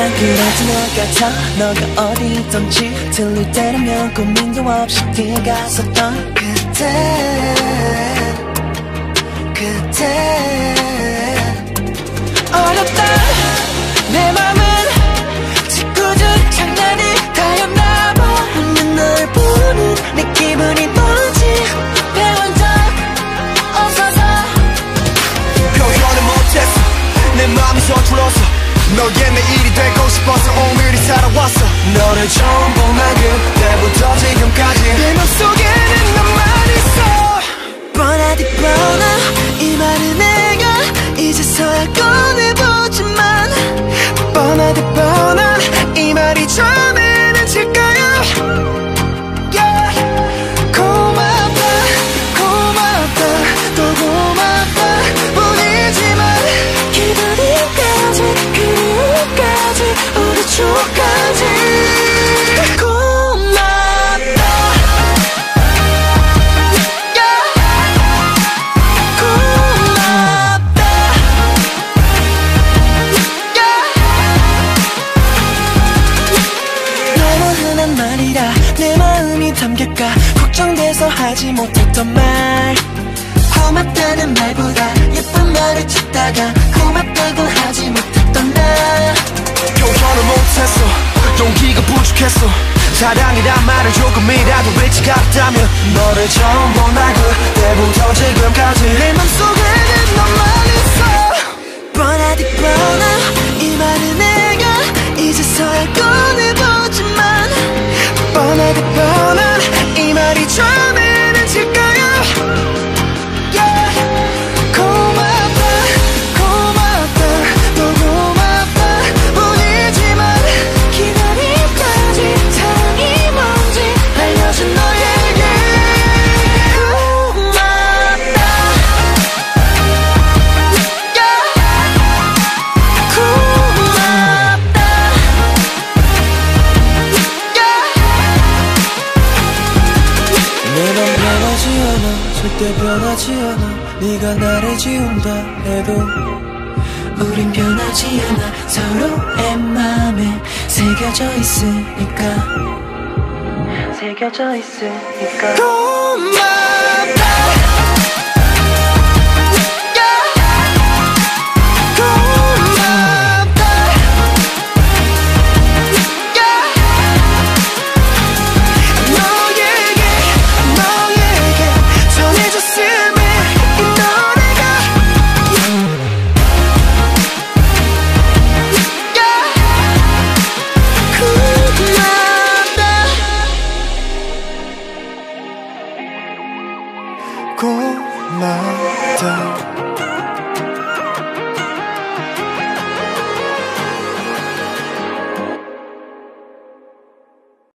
난 그래도 너 같아 너가 어디든지 들릴 때라면 고민도 없이 뛰어갔었던 그때 그때. 어렵다. 내맘 너의 내일이 되고 싶어서 오늘이 살아왔어. 너를 처음 본날 담길까 걱정돼서 하지 못했던 말. 고맙다는 말보다 예쁜 말을 찾다가 고맙다고 하지 못했던 나 표현을 못했어. 용기가 부족했어. 사랑이란 말을 조금이라도 외치 같다면 너를 처음 본날 그때부터 지금까지 절대 변하지 않아. 네가 나를 지운다 해도 우린 변하지 않아. 서로의 맘에 새겨져 있으니까. 새겨져 있으니까. 고마워 고마워.